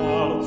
Herz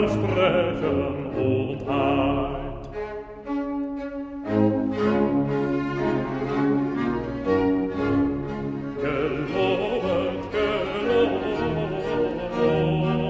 versprechen und Eid. Gelobet, gelobet, gelobet,